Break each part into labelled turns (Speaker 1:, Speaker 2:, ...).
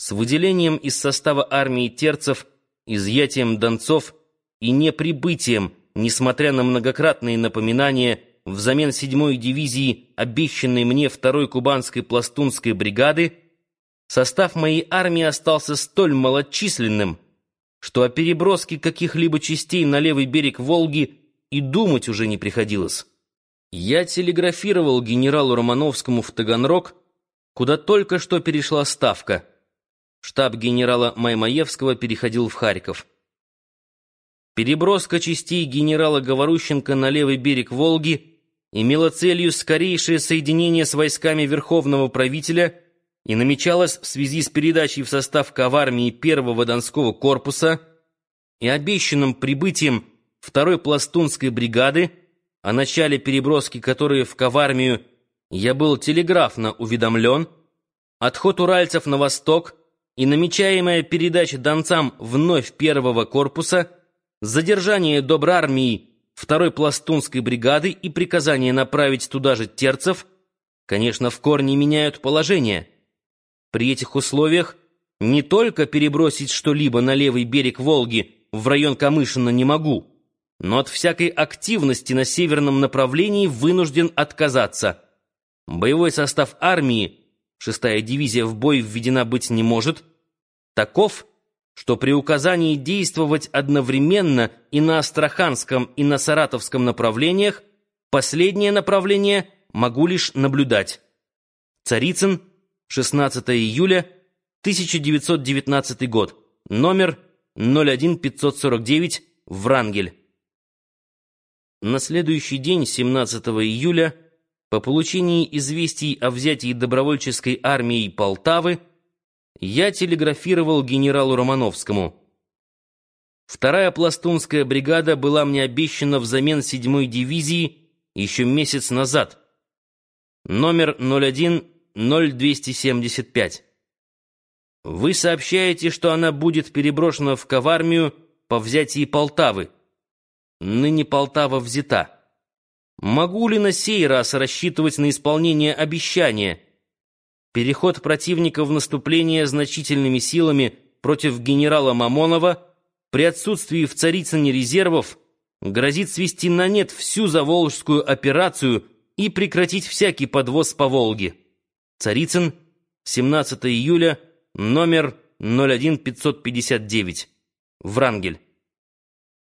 Speaker 1: с выделением из состава армии терцев, изъятием донцов и неприбытием, несмотря на многократные напоминания взамен 7-й дивизии, обещанной мне 2-й кубанской пластунской бригады, состав моей армии остался столь малочисленным, что о переброске каких-либо частей на левый берег Волги и думать уже не приходилось. Я телеграфировал генералу Романовскому в Таганрог, куда только что перешла ставка. Штаб генерала Маймаевского переходил в Харьков. Переброска частей генерала Говорущенко на левый берег Волги имела целью скорейшее соединение с войсками Верховного правителя и намечалась в связи с передачей в состав Ковармии первого Донского корпуса и обещанным прибытием второй пластунской бригады, о начале переброски которой в Ковармию я был телеграфно уведомлен, отход уральцев на восток и намечаемая передача донцам вновь первого корпуса, задержание Добрармии второй пластунской бригады и приказание направить туда же терцев, конечно, в корне меняют положение. При этих условиях не только перебросить что-либо на левый берег Волги в район Камышина не могу, но от всякой активности на северном направлении вынужден отказаться. Боевой состав армии, шестая дивизия в бой введена быть не может, таков, что при указании действовать одновременно и на Астраханском, и на Саратовском направлениях, последнее направление могу лишь наблюдать. Царицын, 16 июля 1919 год, номер 01549, Врангель. На следующий день, 17 июля, по получении известий о взятии добровольческой армии Полтавы, я телеграфировал генералу Романовскому. Вторая пластунская бригада была мне обещана взамен 7-й дивизии еще месяц назад. Номер 01-0275. Вы сообщаете, что она будет переброшена в Ковармию по взятии Полтавы. Ныне Полтава взята. Могу ли на сей раз рассчитывать на исполнение обещания? Переход противника в наступление значительными силами против генерала Мамонова при отсутствии в Царицыне резервов грозит свести на нет всю Заволжскую операцию и прекратить всякий подвоз по Волге. Царицын, 17 июля, номер 01559. Врангель.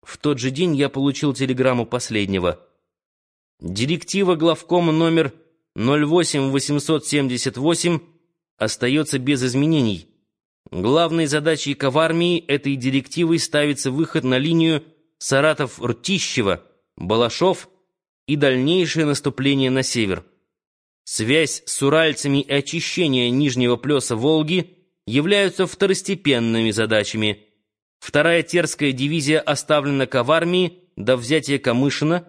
Speaker 1: В тот же день я получил телеграмму последнего. Директива главкома номер 08878 остается без изменений. Главной задачей Ковармии этой директивой ставится выход на линию Саратов-Ртищево, Балашов и дальнейшее наступление на север. Связь с уральцами и очищение нижнего плеса Волги являются второстепенными задачами – Вторая Терская дивизия оставлена Ковармии до взятия Камышина,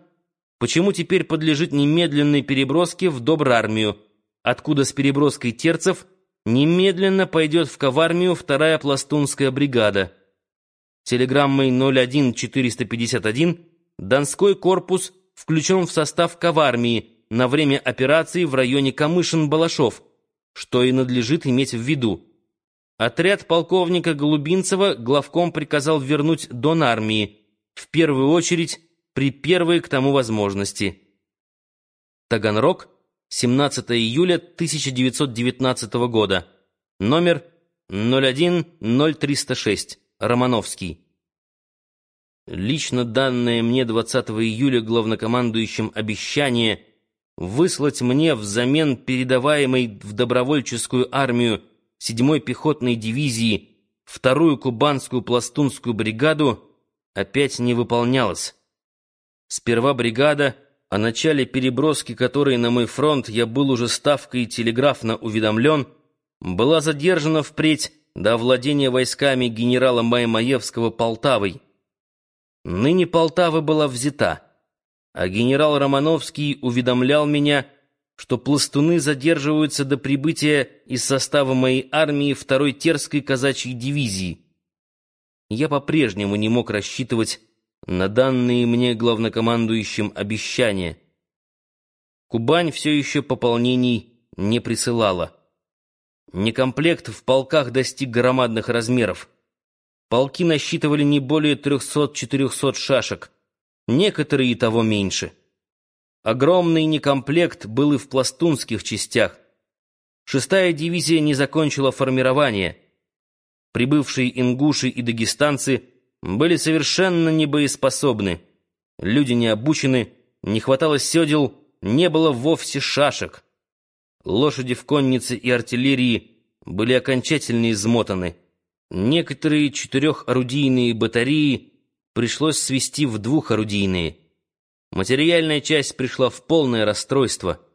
Speaker 1: почему теперь подлежит немедленной переброске в Добрармию, откуда с переброской терцев немедленно пойдет в Ковармию вторая пластунская бригада. Телеграммой 01451 Донской корпус включен в состав Ковармии на время операции в районе Камышин-Балашов, что и надлежит иметь в виду. Отряд полковника Голубинцева главком приказал вернуть Дон армии, в первую очередь при первой к тому возможности. Таганрог, 17 июля 1919 года, номер 0100306, Романовский. Лично данное мне 20 июля главнокомандующим обещание выслать мне взамен передаваемой в добровольческую армию 7-й пехотной дивизии, вторую кубанскую пластунскую бригаду опять не выполнялось. Сперва бригада, о начале переброски которой на мой фронт я был уже ставкой телеграфно уведомлен, была задержана впредь до владения войсками генерала Маймаевского Полтавой. Ныне Полтава была взята, а генерал Романовский уведомлял меня, что пластуны задерживаются до прибытия из состава моей армии второй Терской казачьей дивизии. Я по-прежнему не мог рассчитывать на данные мне главнокомандующим обещания. Кубань все еще пополнений не присылала. Некомплект в полках достиг громадных размеров. Полки насчитывали не более 300-400 шашек, некоторые и того меньше. Огромный некомплект был и в пластунских частях. Шестая дивизия не закончила формирование. Прибывшие ингуши и дагестанцы были совершенно небоеспособны. Люди не обучены, не хватало седел, не было вовсе шашек. Лошади в коннице и артиллерии были окончательно измотаны. Некоторые четырехорудийные батареи пришлось свести в двухорудийные. Материальная часть пришла в полное расстройство —